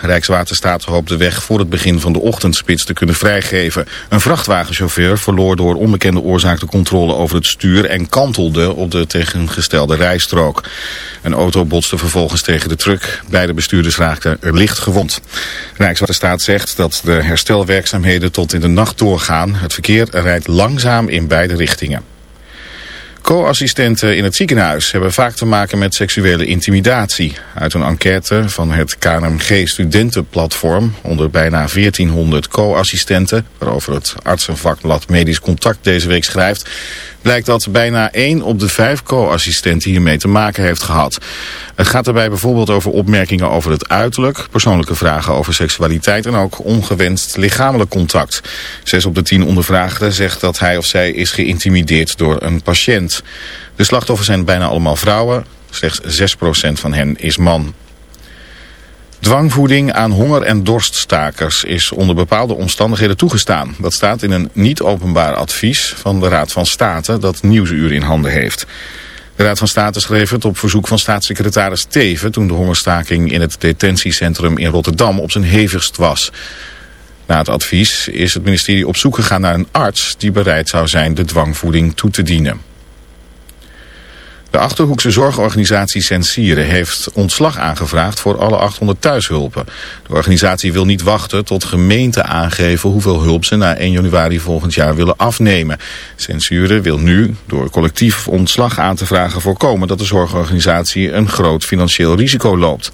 Rijkswaterstaat hoopt de weg voor het begin van de ochtendspits te kunnen vrijgeven. Een vrachtwagenchauffeur verloor door onbekende oorzaak de controle over het stuur en kantelde op de tegengestelde rijstrook. Een auto botste vervolgens tegen de truck. Beide bestuurders raakten er licht gewond. Rijkswaterstaat zegt dat de herstelwerkzaamheden tot in de nacht doorgaan. Het verkeer rijdt langzaam in beide richtingen. Co-assistenten in het ziekenhuis hebben vaak te maken met seksuele intimidatie. Uit een enquête van het KNMG Studentenplatform onder bijna 1400 co-assistenten, waarover het artsenvakblad Medisch Contact deze week schrijft, blijkt dat bijna 1 op de 5 co-assistenten hiermee te maken heeft gehad. Het gaat daarbij bijvoorbeeld over opmerkingen over het uiterlijk, persoonlijke vragen over seksualiteit en ook ongewenst lichamelijk contact. 6 op de 10 ondervraagden zegt dat hij of zij is geïntimideerd door een patiënt. De slachtoffers zijn bijna allemaal vrouwen, slechts 6% van hen is man. Dwangvoeding aan honger- en dorststakers is onder bepaalde omstandigheden toegestaan. Dat staat in een niet-openbaar advies van de Raad van State dat Nieuwsuur in handen heeft. De Raad van State schreef het op verzoek van staatssecretaris Teven... toen de hongerstaking in het detentiecentrum in Rotterdam op zijn hevigst was. Na het advies is het ministerie op zoek gegaan naar een arts... die bereid zou zijn de dwangvoeding toe te dienen. De Achterhoekse zorgorganisatie Sensieren heeft ontslag aangevraagd voor alle 800 thuishulpen. De organisatie wil niet wachten tot gemeenten aangeven hoeveel hulp ze na 1 januari volgend jaar willen afnemen. Sensieren wil nu door collectief ontslag aan te vragen voorkomen dat de zorgorganisatie een groot financieel risico loopt.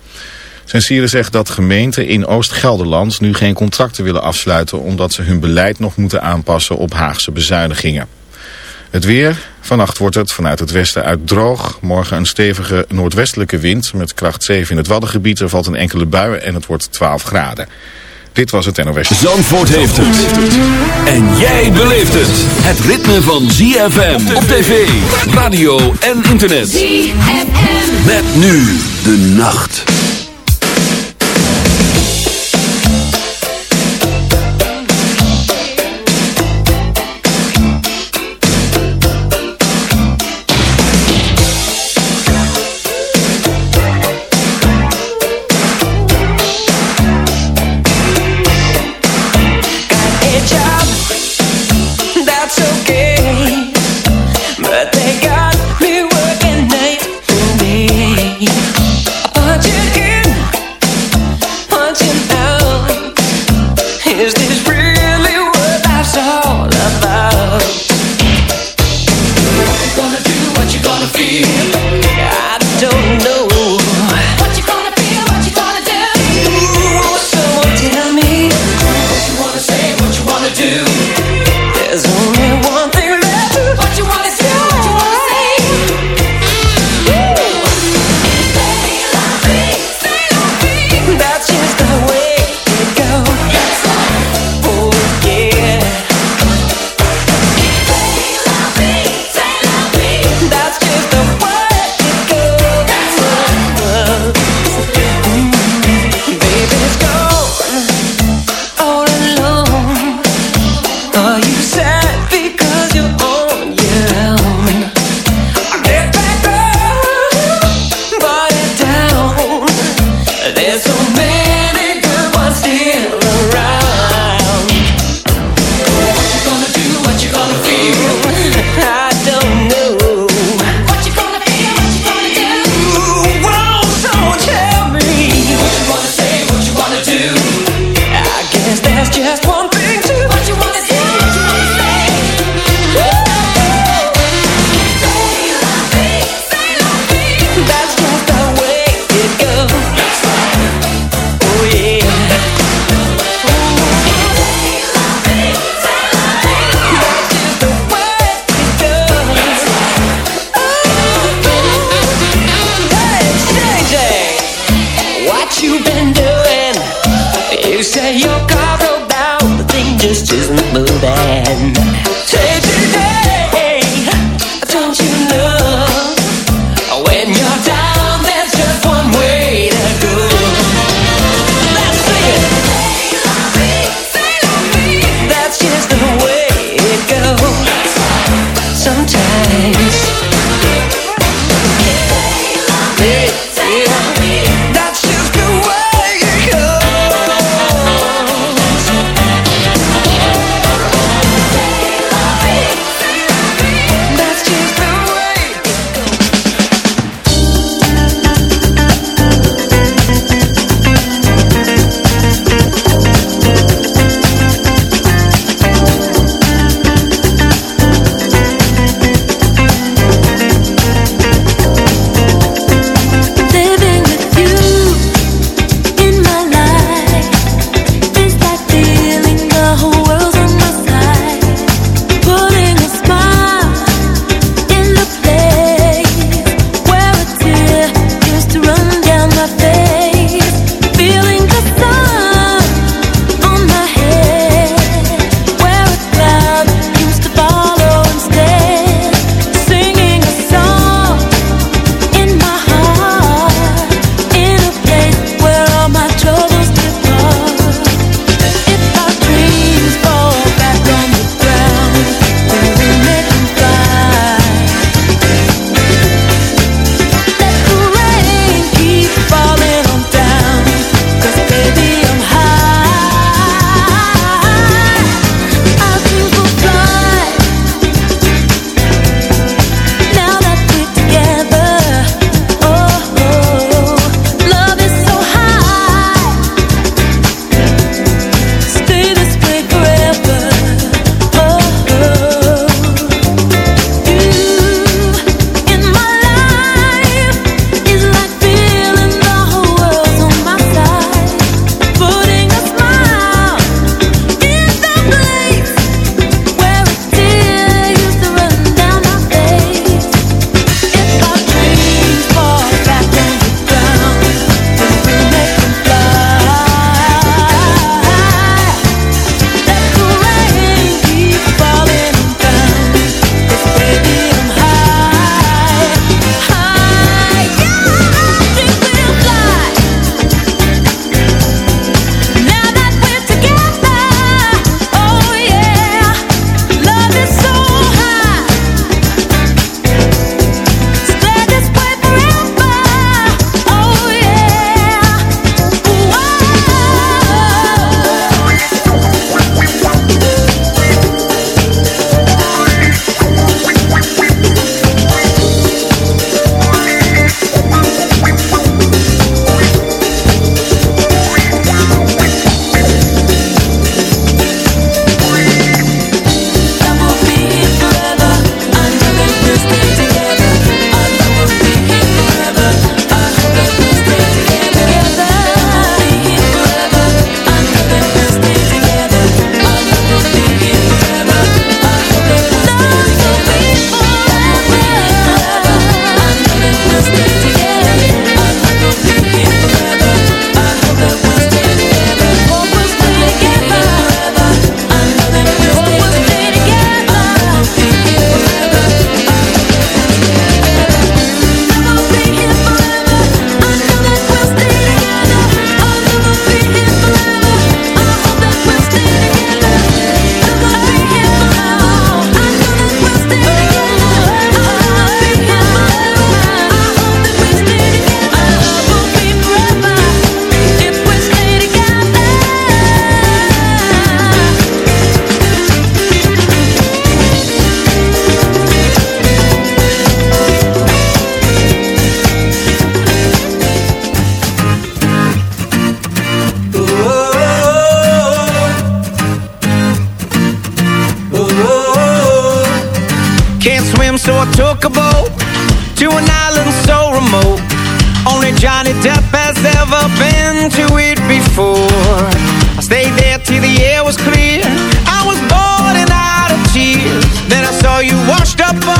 Sensieren zegt dat gemeenten in Oost-Gelderland nu geen contracten willen afsluiten omdat ze hun beleid nog moeten aanpassen op Haagse bezuinigingen. Het weer. Vannacht wordt het vanuit het westen uit droog. Morgen een stevige noordwestelijke wind met kracht 7 in het Waddengebied. Er valt een enkele bui en het wordt 12 graden. Dit was het NOS. Zandvoort heeft het. En jij beleeft het. Het ritme van ZFM op tv, radio en internet. ZFM. Met nu de nacht.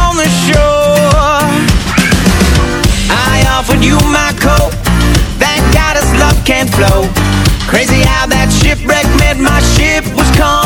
on the shore. I offered you my coat Thank God his love can't flow. Crazy how that shipwreck meant my ship was calm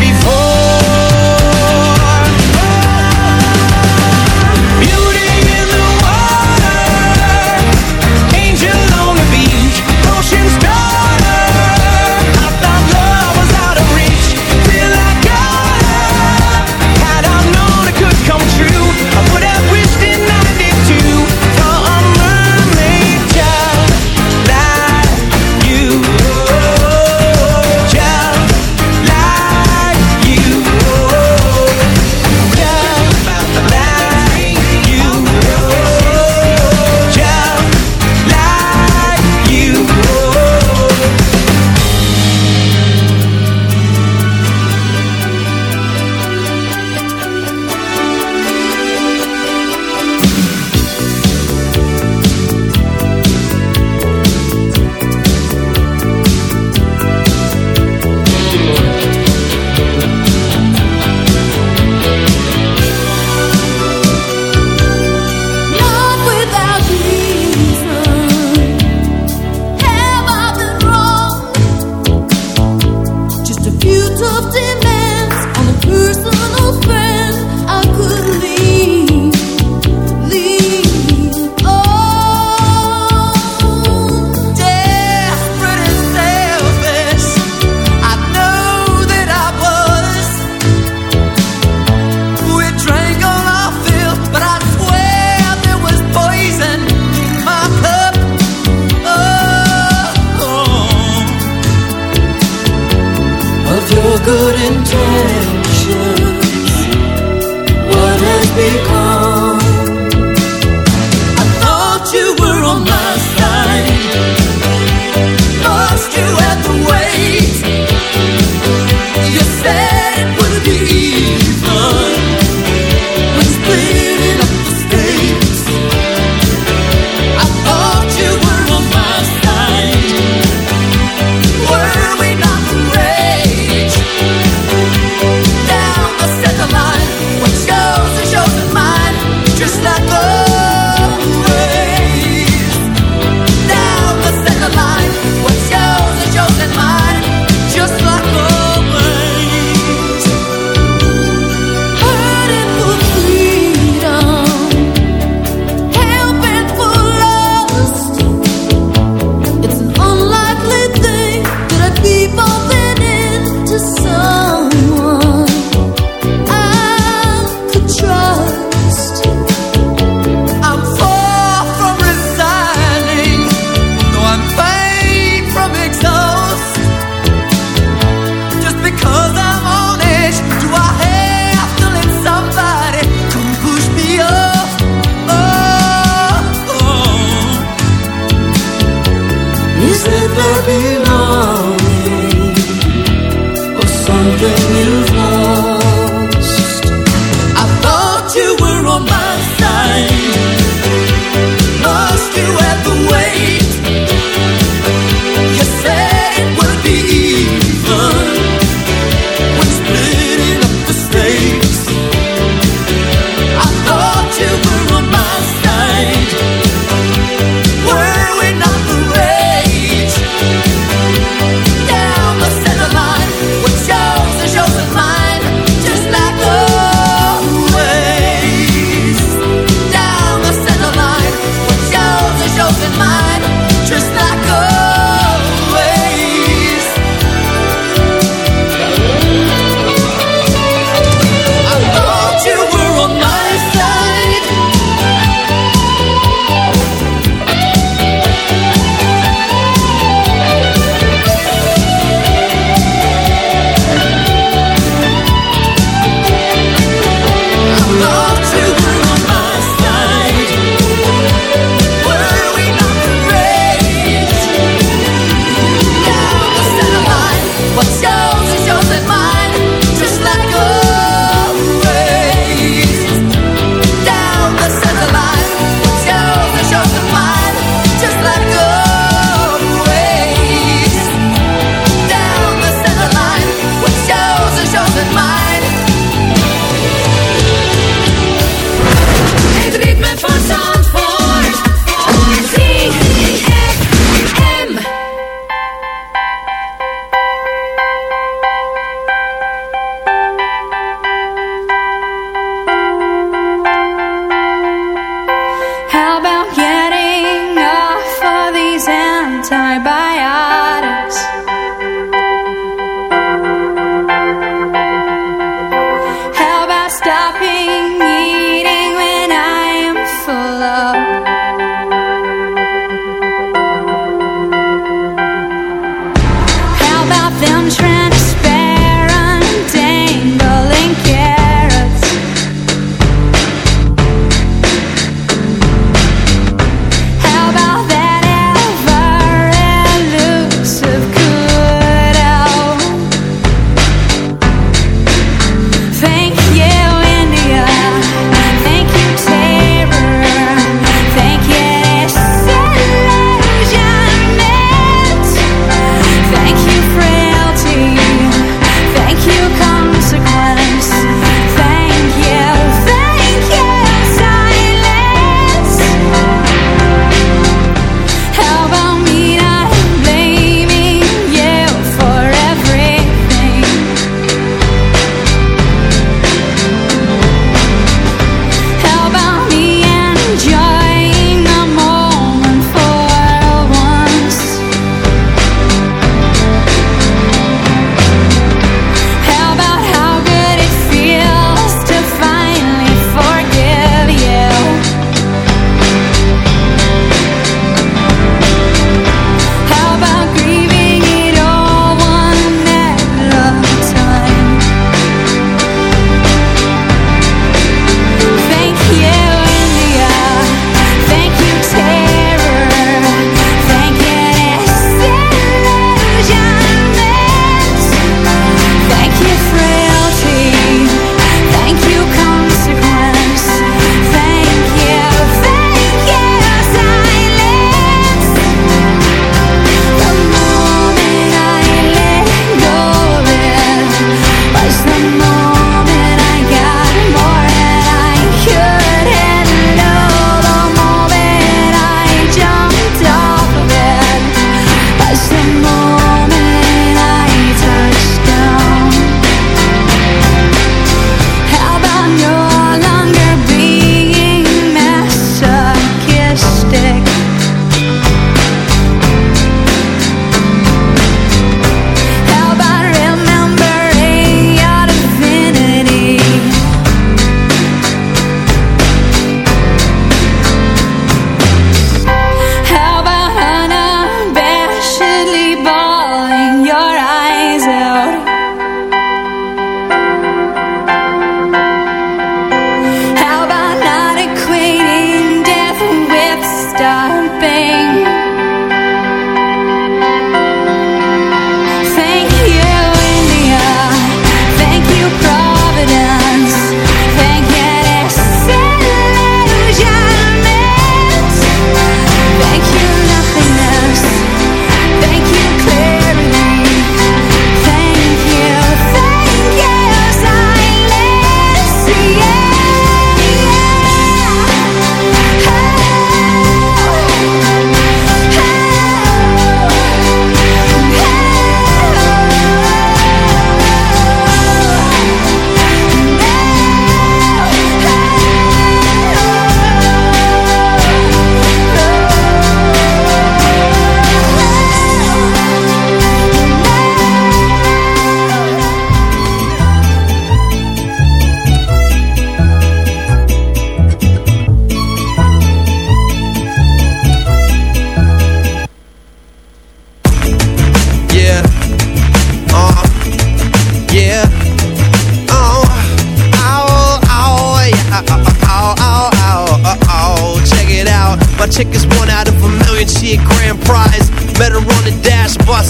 your good intentions. What has become? I thought you were on my side. Lost you at the weight You said it would be easy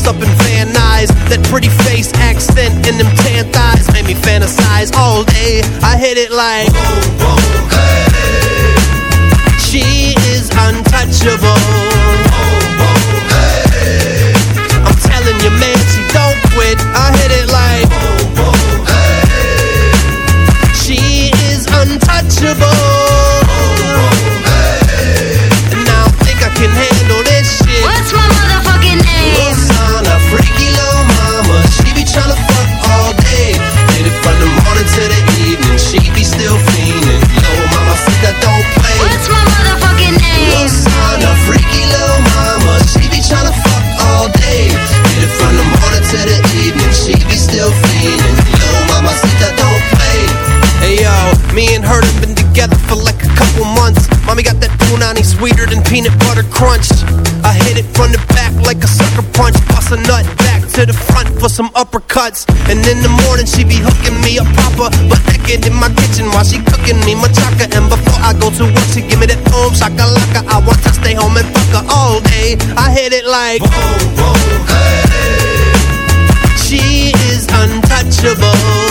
bust up in Van Nuys. That pretty face, accent, and them tan thighs made me fantasize all day. I hit it like, boom, boom, hey. She is untouchable. Butter crunch. I hit it from the back like a sucker punch. Bust a nut back to the front for some uppercuts. And in the morning she be hooking me up proper. But naked in my kitchen while she cooking me machaca. And before I go to work she give me that boom shakalaka. I want to stay home and fuck her all day. I hit it like boom boom hey. She is untouchable.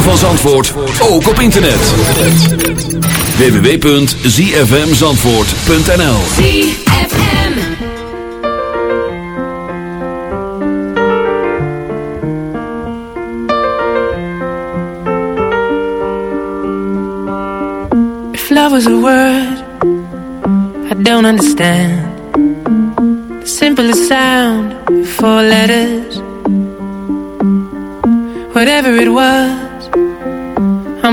Ritme van Zandvoort, ook op internet. www.zfmzandvoort.nl ZFM. If love was a word I don't understand The simplest sound Four letters Whatever it was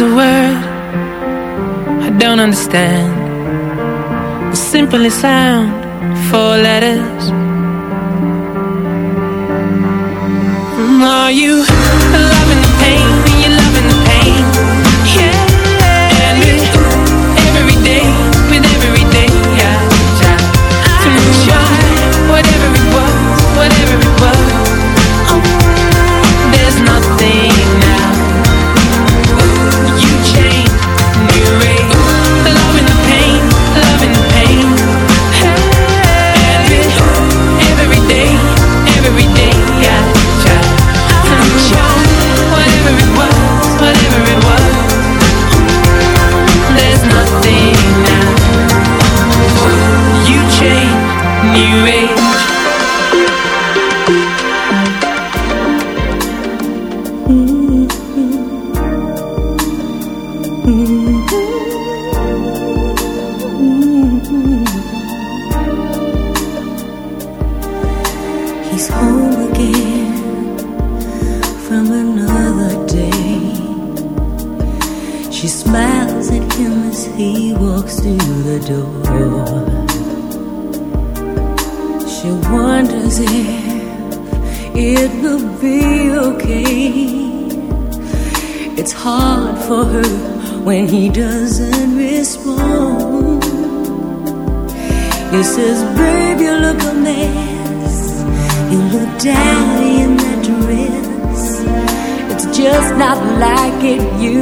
was a word I don't understand. The simplest sound, four letters. Are you loving the pain?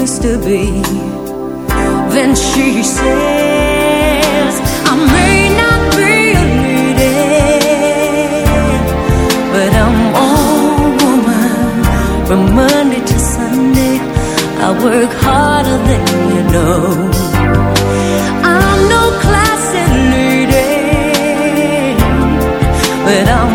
Used to be. Then she says, I may not be a lady, but I'm all woman from Monday to Sunday. I work harder than you know. I'm no classy lady, but I'm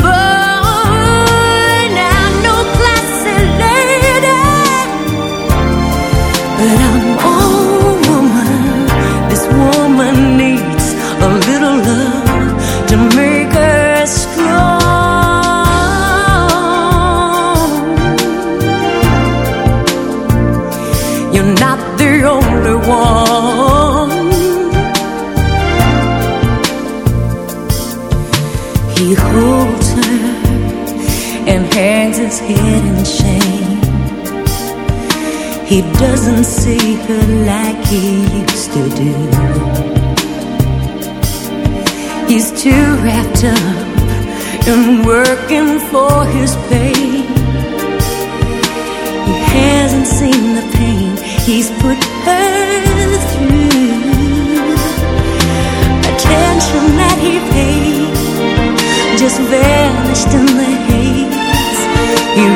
his shame. He doesn't see her like he used to do. He's too wrapped up in working for his pay.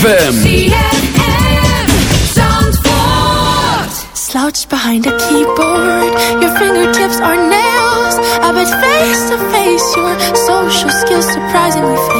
ZFM. Slouched behind a keyboard, your fingertips are nails. I bet face to face, your social skills surprisingly.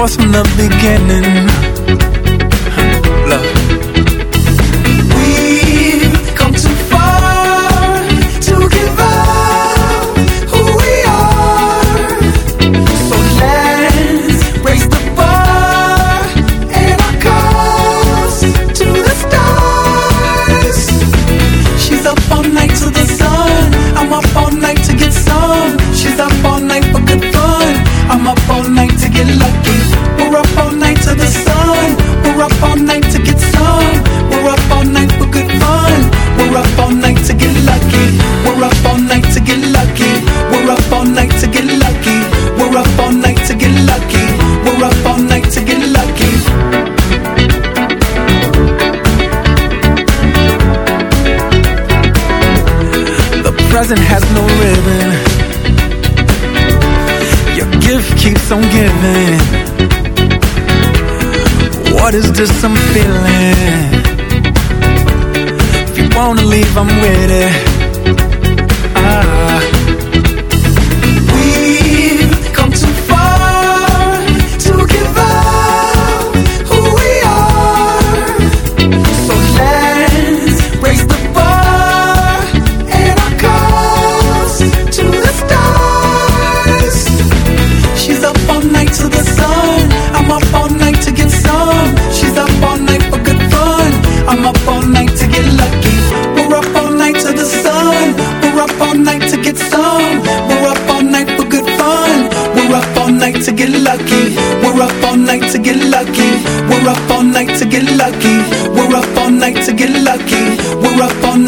forth from the beginning.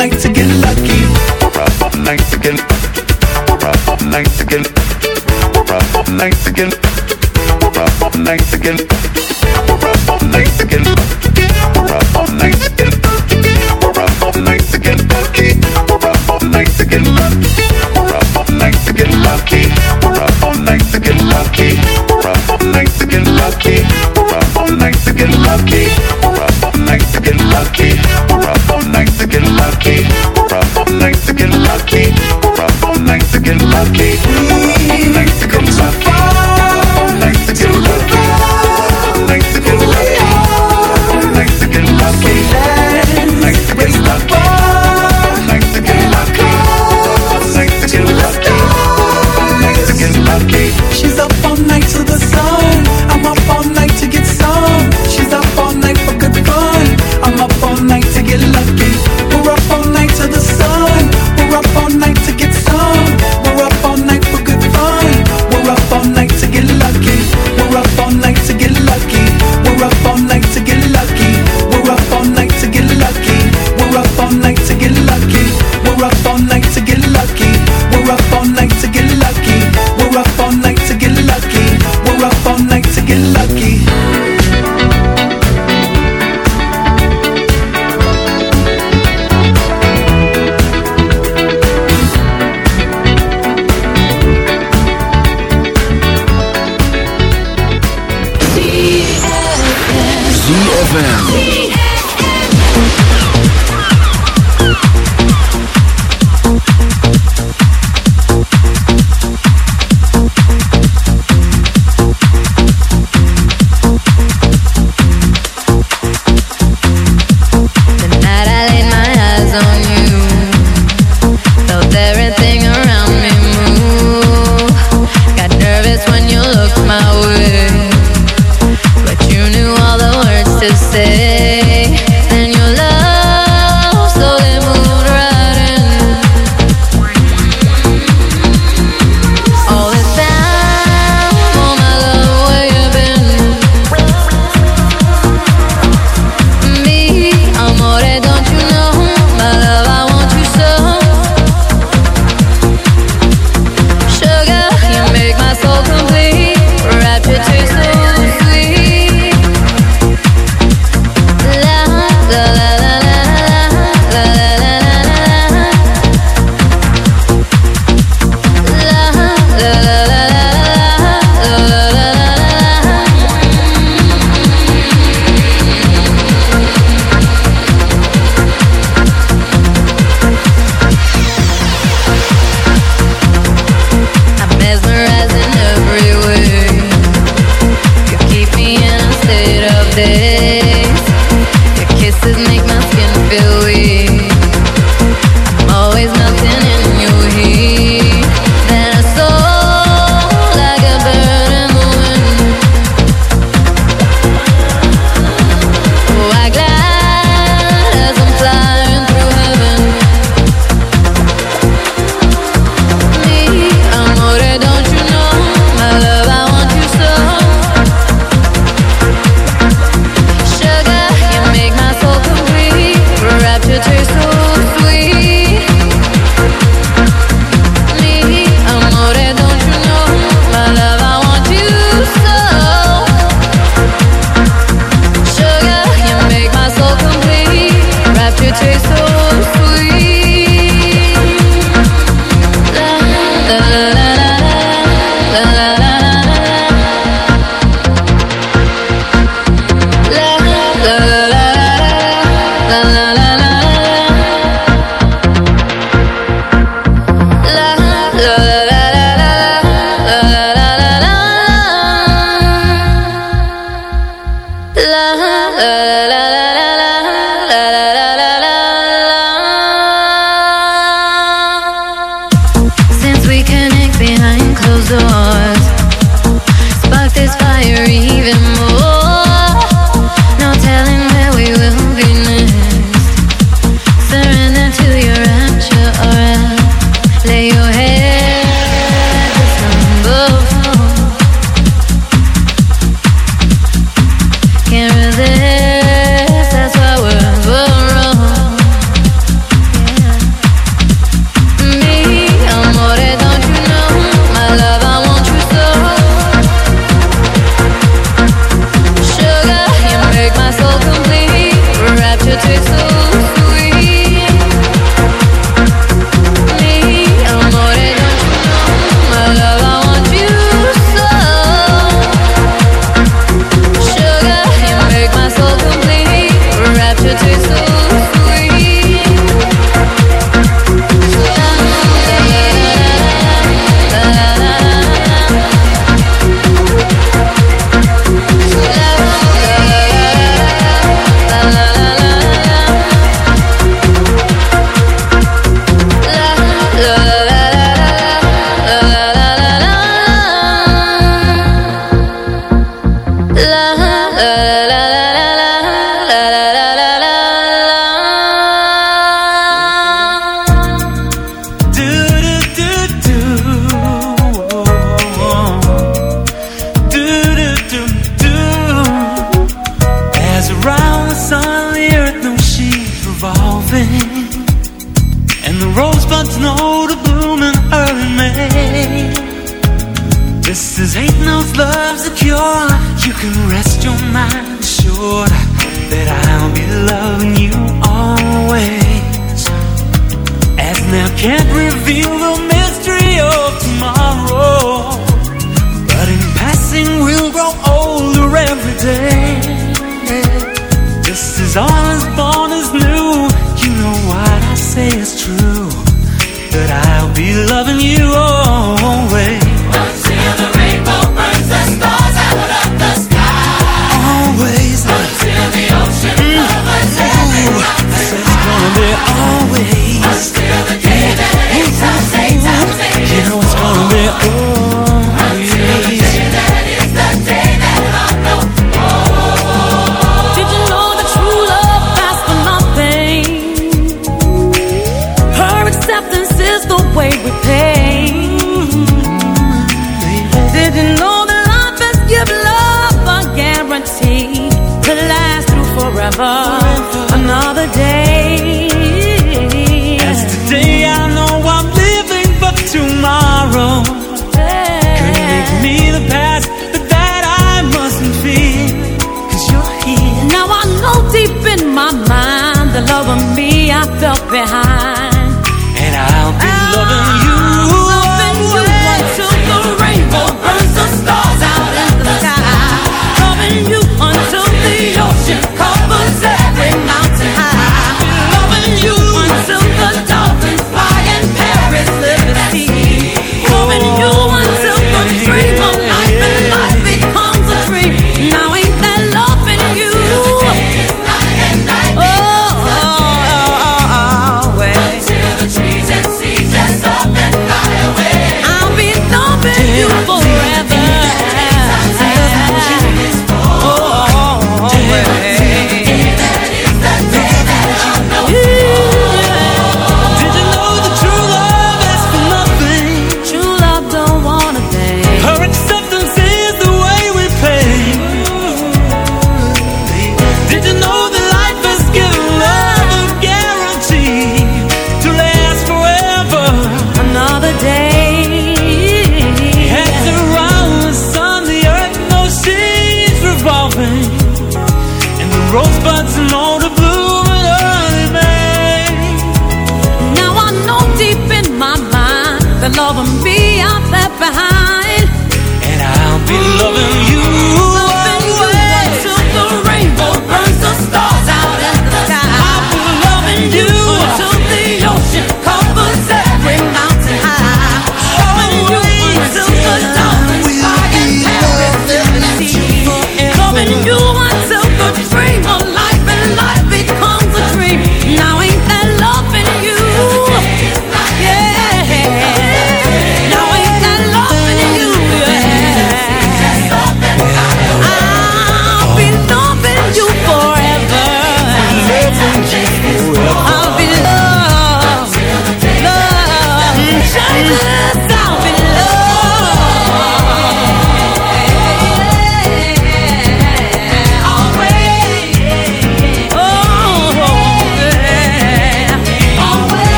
like to get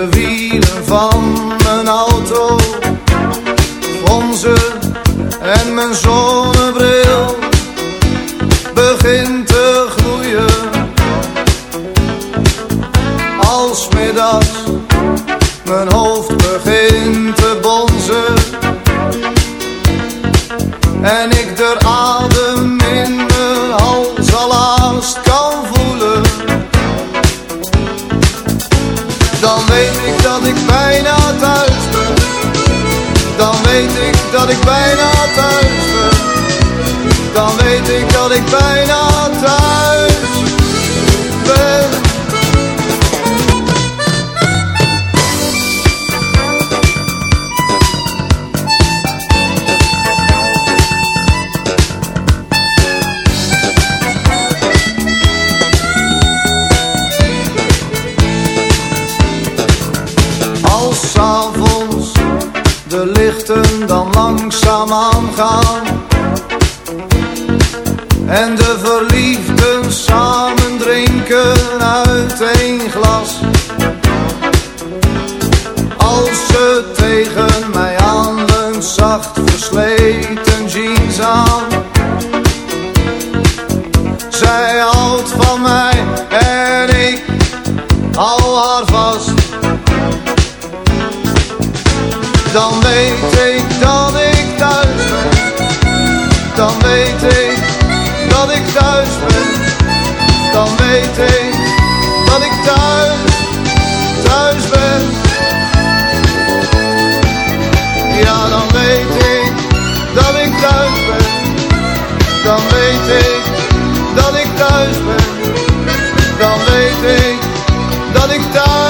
de wielen van mijn auto. Onze en mijn zon. dat ik daar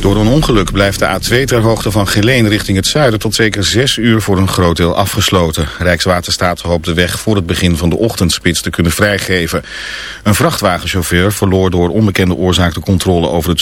Door een ongeluk blijft de A2 ter hoogte van Geleen richting het zuiden tot zeker 6 uur voor een groot deel afgesloten. Rijkswaterstaat hoopt de weg voor het begin van de ochtendspits te kunnen vrijgeven. Een vrachtwagenchauffeur verloor door onbekende oorzaak de controle over het